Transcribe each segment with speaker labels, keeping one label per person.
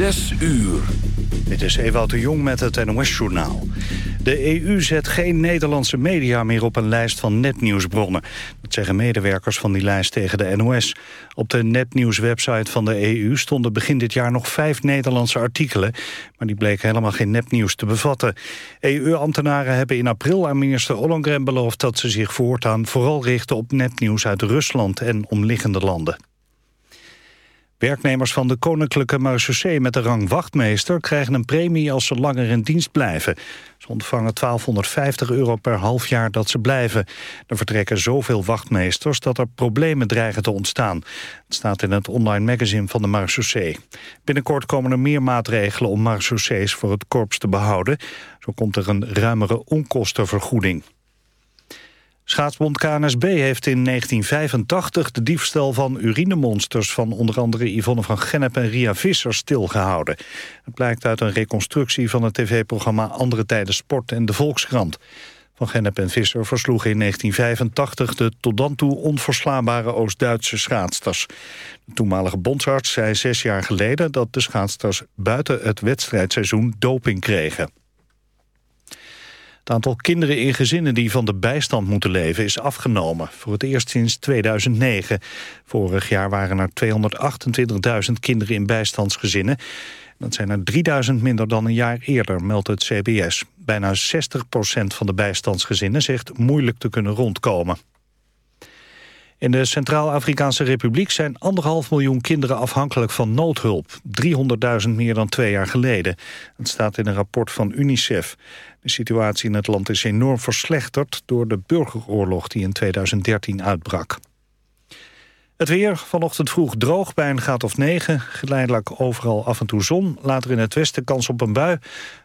Speaker 1: Zes uur.
Speaker 2: Dit is Ewout de Jong met het NOS-journaal. De EU zet geen Nederlandse media meer op een lijst van netnieuwsbronnen. Dat zeggen medewerkers van die lijst tegen de NOS. Op de netnieuws-website van de EU stonden begin dit jaar nog vijf Nederlandse artikelen. Maar die bleken helemaal geen nepnieuws te bevatten. EU-ambtenaren hebben in april aan minister Ollongren beloofd... dat ze zich voortaan vooral richten op nepnieuws uit Rusland en omliggende landen. Werknemers van de Koninklijke Marechaussee met de rang wachtmeester... krijgen een premie als ze langer in dienst blijven. Ze ontvangen 1250 euro per half jaar dat ze blijven. Er vertrekken zoveel wachtmeesters dat er problemen dreigen te ontstaan. Het staat in het online magazine van de Marechaussee. Binnenkort komen er meer maatregelen om marechaussees voor het korps te behouden. Zo komt er een ruimere onkostenvergoeding. Schaatsbond KNSB heeft in 1985 de diefstal van urinemonsters... van onder andere Yvonne van Gennep en Ria Visser stilgehouden. Het blijkt uit een reconstructie van het tv-programma Andere Tijden Sport en de Volkskrant. Van Gennep en Visser versloegen in 1985 de tot dan toe onverslaanbare Oost-Duitse schaatsters. De toenmalige bondsarts zei zes jaar geleden dat de schaatsters buiten het wedstrijdseizoen doping kregen. Het aantal kinderen in gezinnen die van de bijstand moeten leven is afgenomen. Voor het eerst sinds 2009. Vorig jaar waren er 228.000 kinderen in bijstandsgezinnen. Dat zijn er 3000 minder dan een jaar eerder, meldt het CBS. Bijna 60% van de bijstandsgezinnen zegt moeilijk te kunnen rondkomen. In de Centraal-Afrikaanse Republiek zijn anderhalf miljoen kinderen afhankelijk van noodhulp. 300.000 meer dan twee jaar geleden. Dat staat in een rapport van UNICEF. De situatie in het land is enorm verslechterd door de burgeroorlog die in 2013 uitbrak. Het weer, vanochtend vroeg droog bij een graad of 9. Geleidelijk overal af en toe zon. Later in het westen kans op een bui.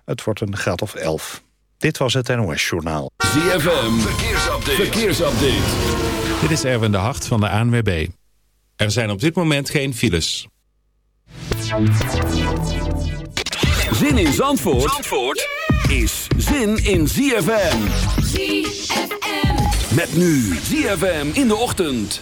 Speaker 2: Het wordt een graad of 11. Dit was het NOS Journaal.
Speaker 1: ZFM, verkeersupdate. verkeersupdate.
Speaker 3: Dit is Erwin de Hart van de ANWB. Er zijn op dit moment geen files.
Speaker 1: Zin in Zandvoort, Zandvoort is zin in ZFM.
Speaker 4: ZFM.
Speaker 1: Met nu ZFM in de ochtend.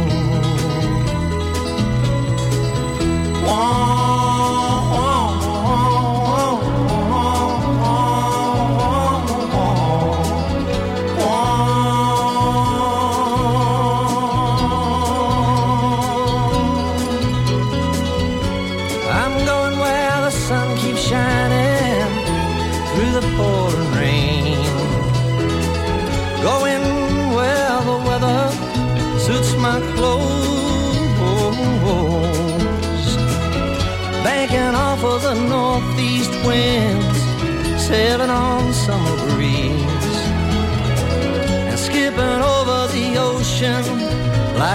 Speaker 5: wah.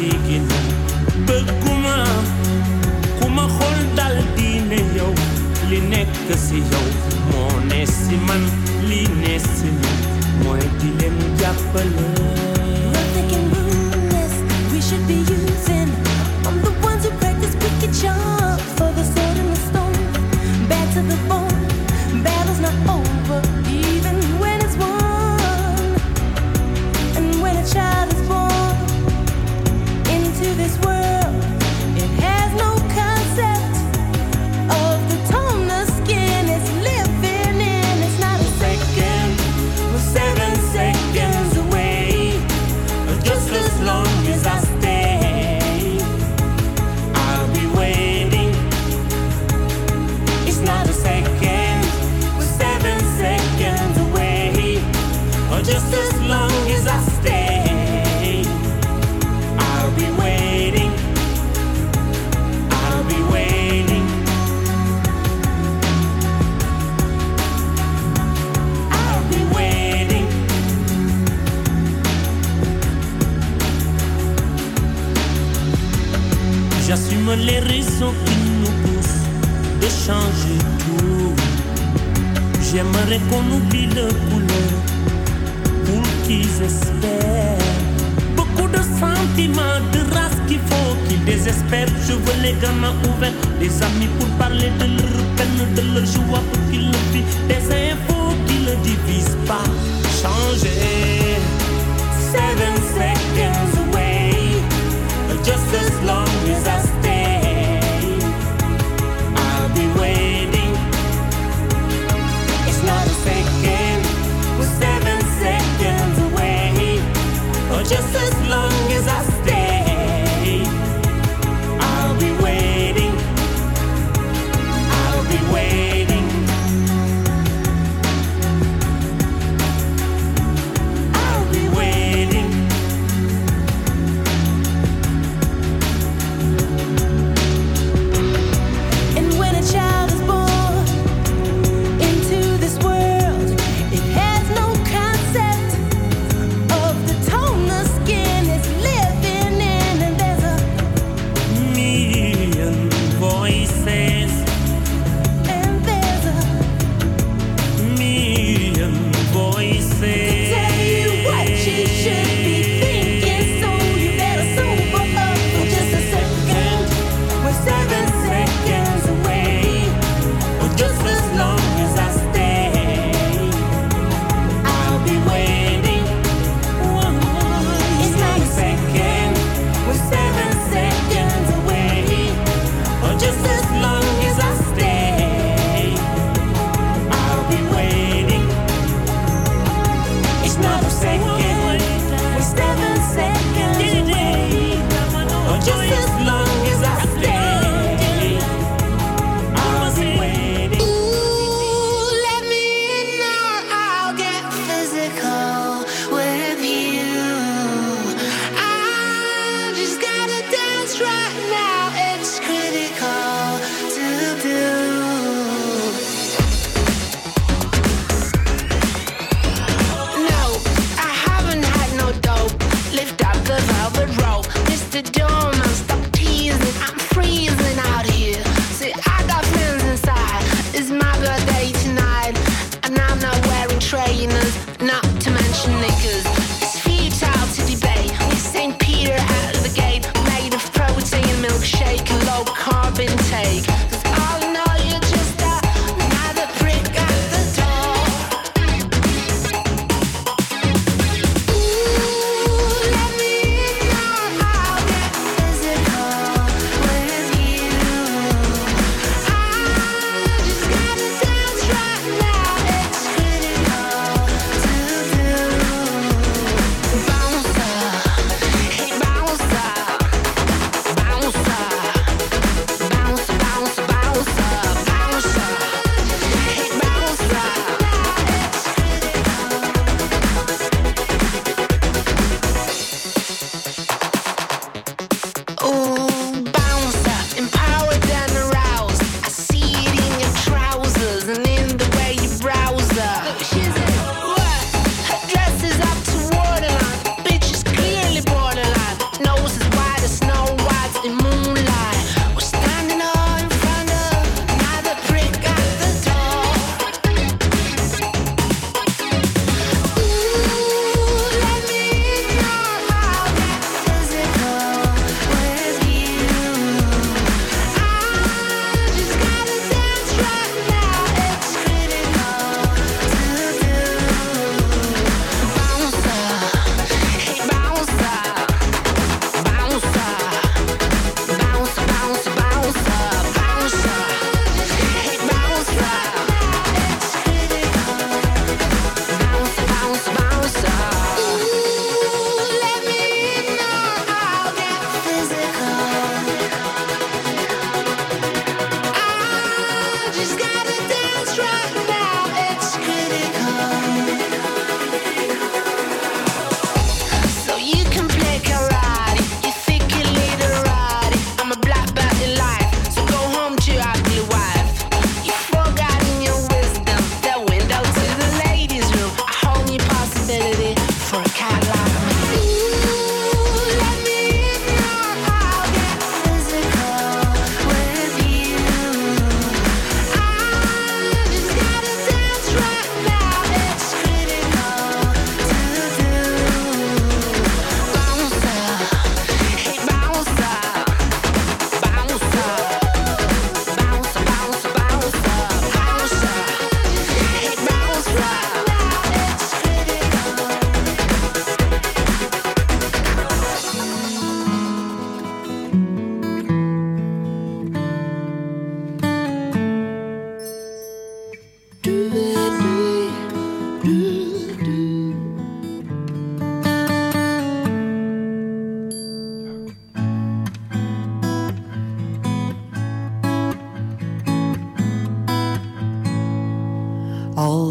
Speaker 4: tegen Be kuma kuma hol dal dine yow li nekk si yow. Moo ne si man li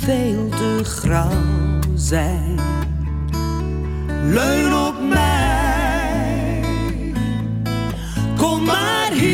Speaker 6: veel te grauw zijn. Leun op mij, kom maar hier.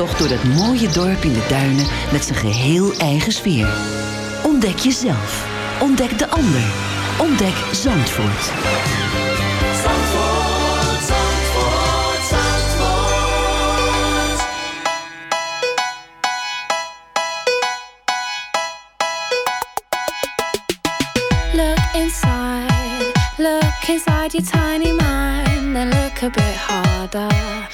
Speaker 7: ontdekkingstocht door dat mooie dorp in de duinen met zijn geheel eigen sfeer. Ontdek jezelf. Ontdek de ander. Ontdek Zandvoort.
Speaker 8: Zandvoort, Zandvoort, Zandvoort.
Speaker 9: Look inside, look inside your tiny mind, and look a bit harder.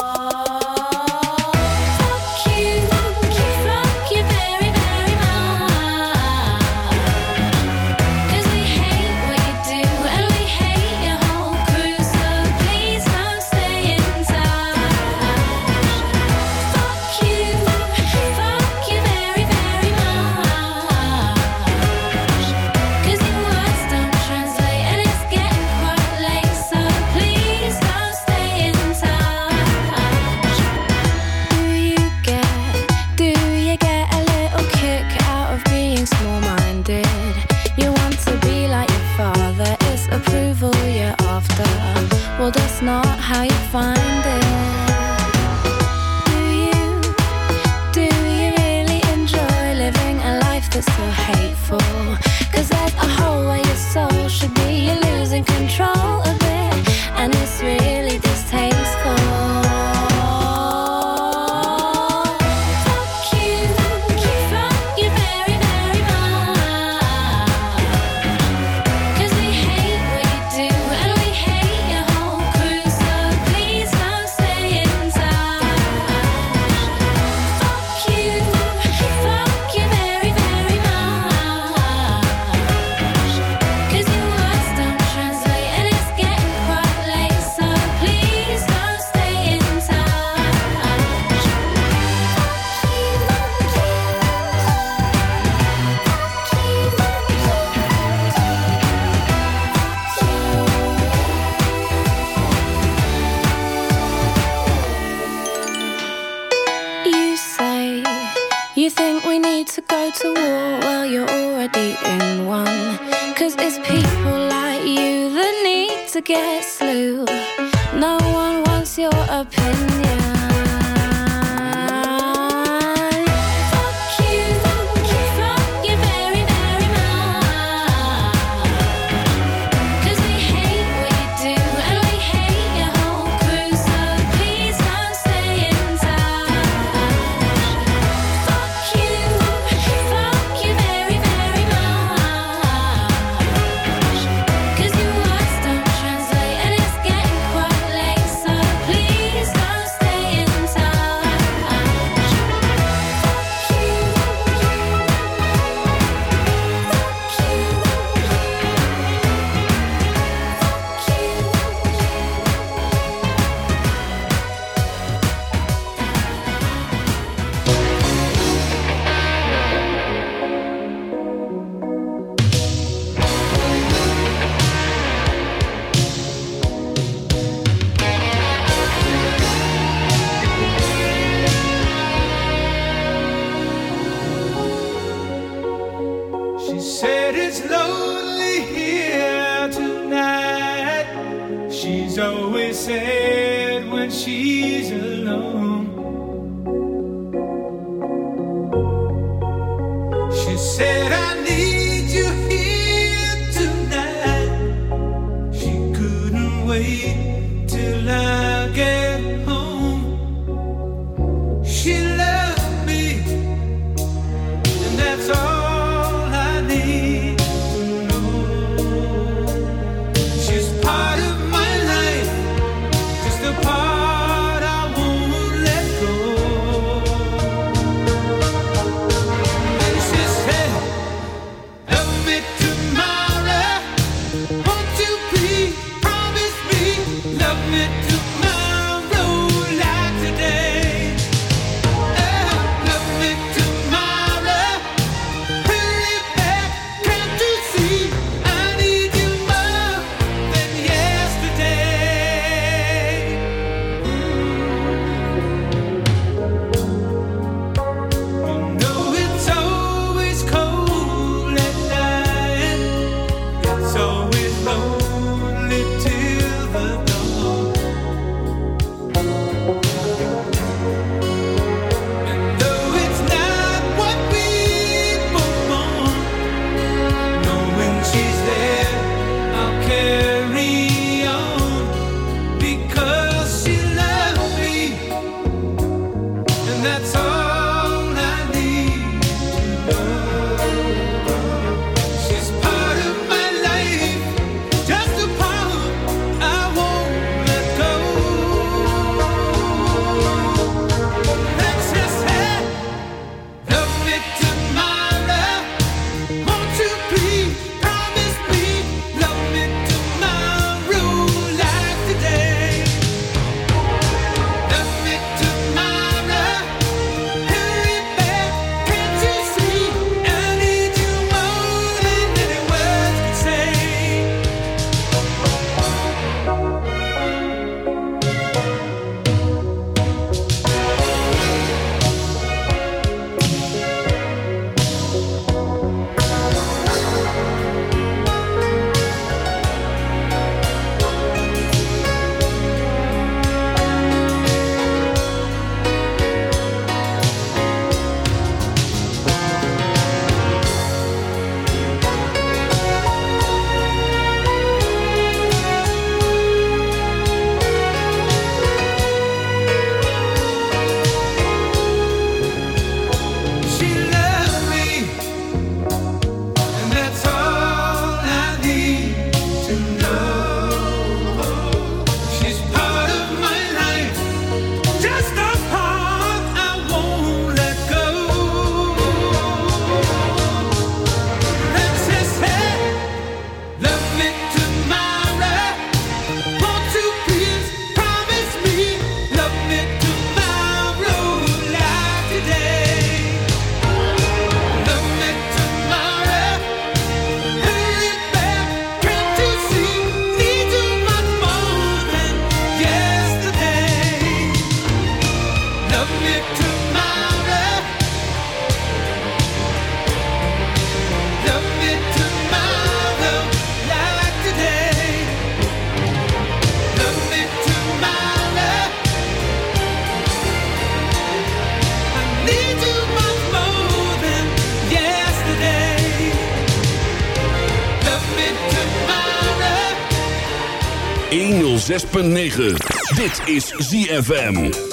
Speaker 10: 106.9. Dit is ZFM.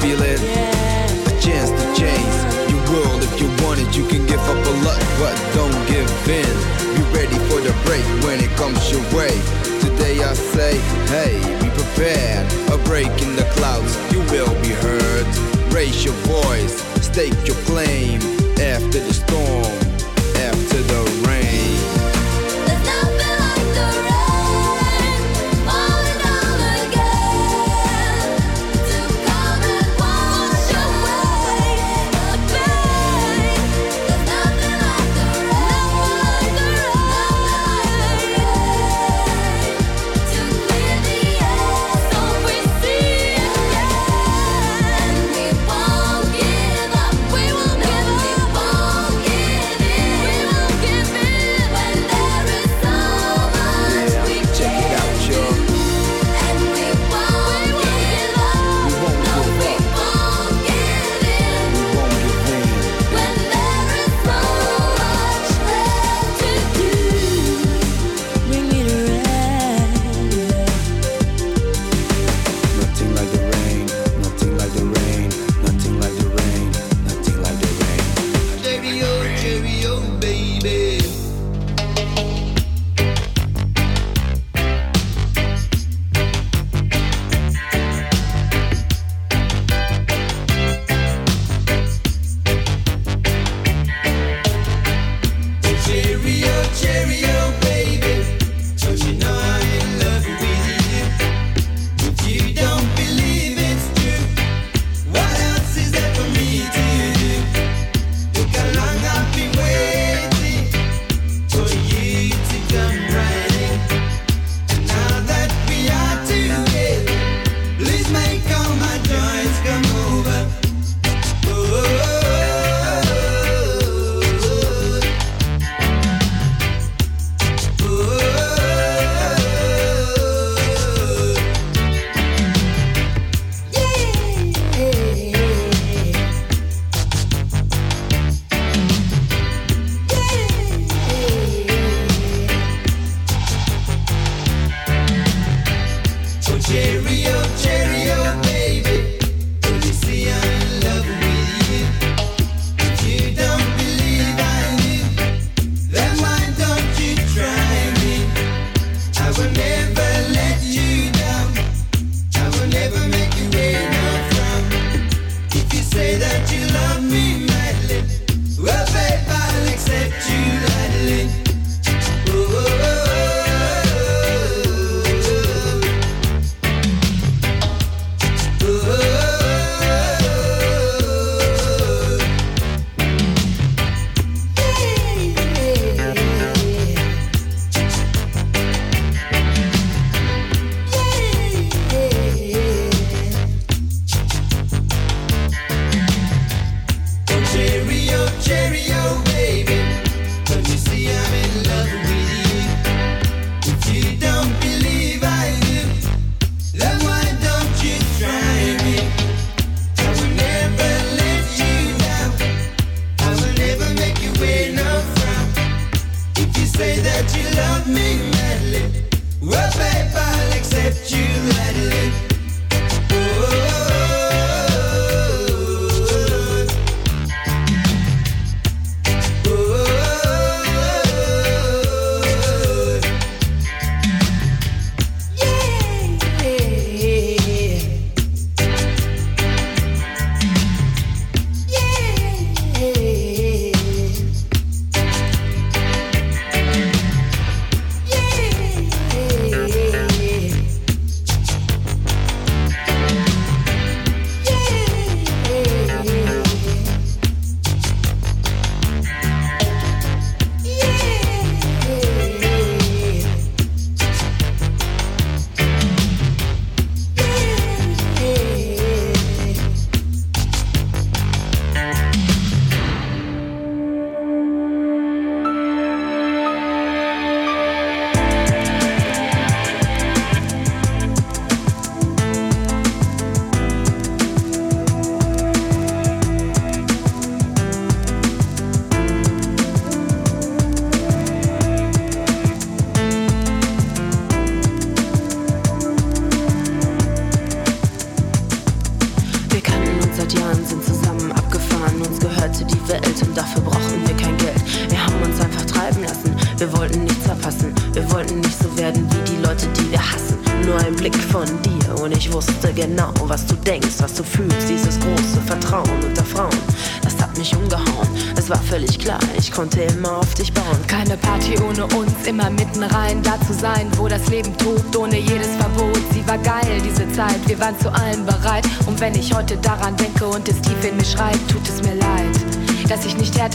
Speaker 11: feel it. Yeah. A chance to change your world if you want it. You can give up a lot, but don't give in. Be ready for the break when it comes your way. Today I say, hey, be prepared. A break in the clouds, you will be heard. Raise your voice, stake your claim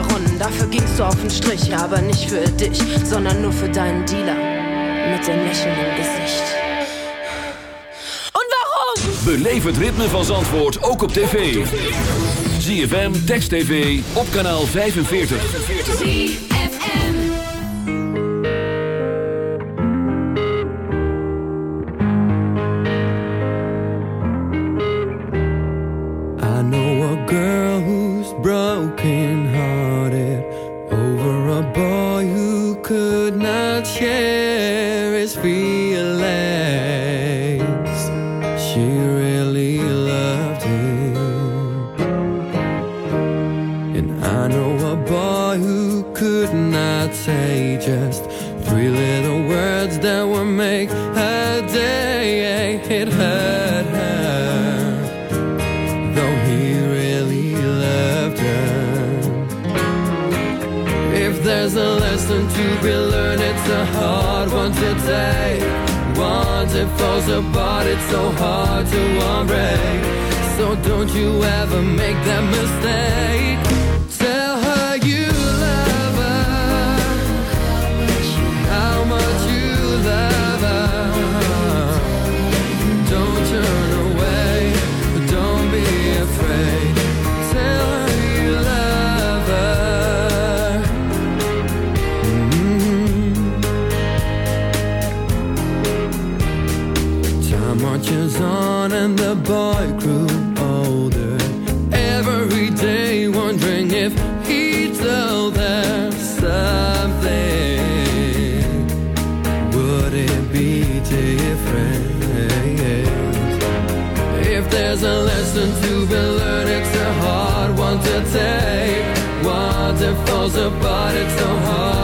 Speaker 12: Runden Dafür gingst du auf den Strich, aber nicht für dich, sondern nur für deinen Dealer mit dem lächelnden Gesicht. Und warum?
Speaker 5: Beleef het ritme van Zandvoort ook op tv. ZFM Text TV op kanaal 45.
Speaker 13: On and the boy grew older. Every day wondering if he'd tell them something. Would it be different? If there's a lesson to be learned, it's a hard one to take. Once it falls apart, it's so hard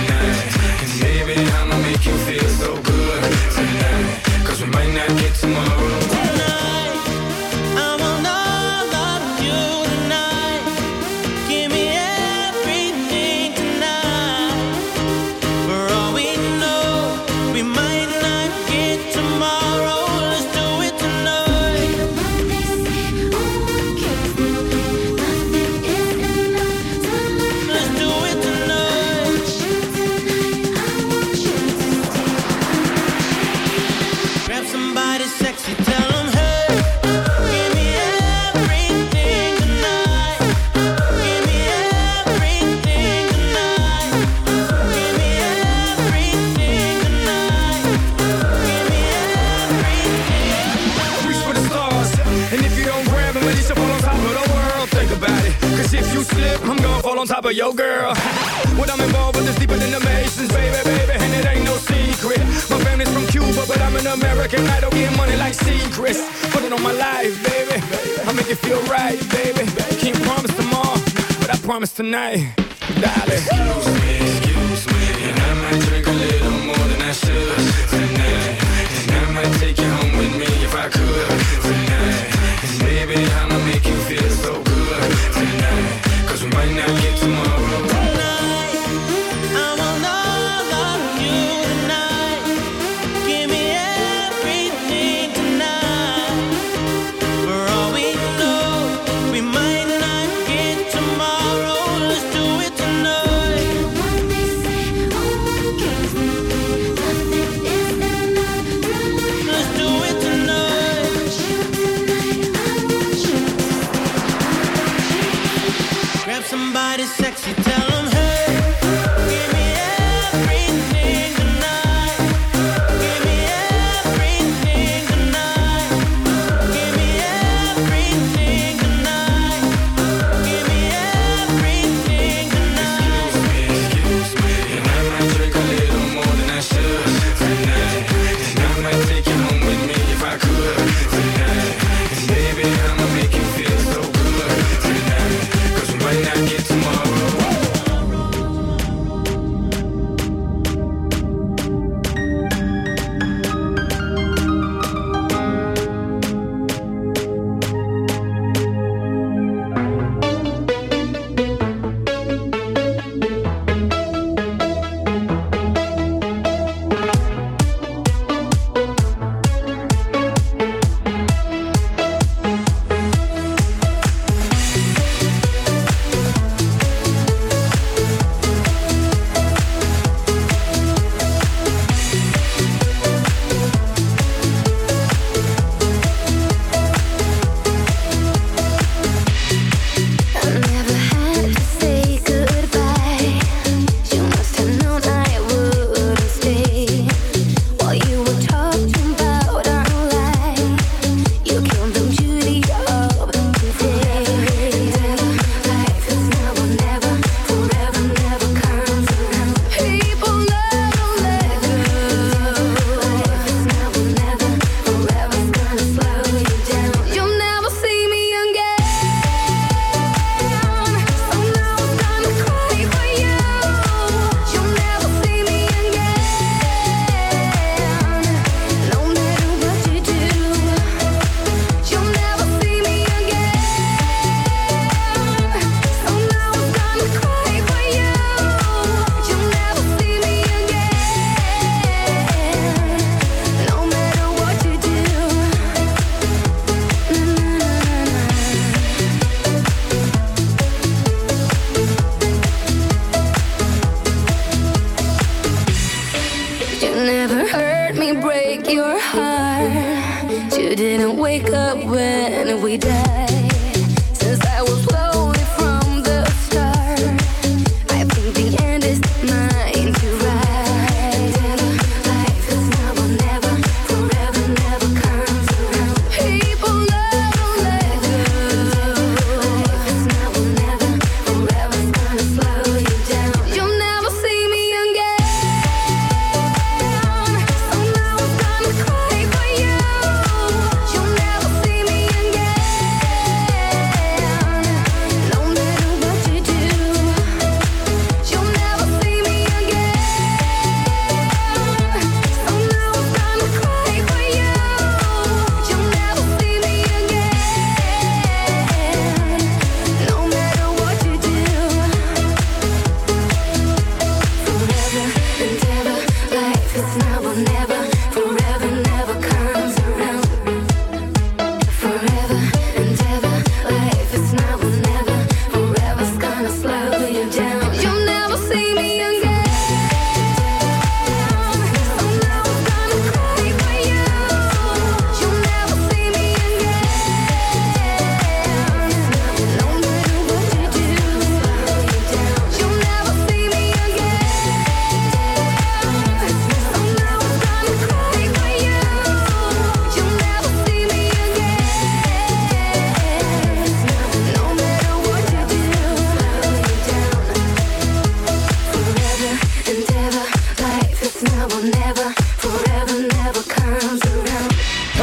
Speaker 14: tonight.
Speaker 15: I
Speaker 14: could.
Speaker 10: your heart. You didn't wake up when we died. Since I was.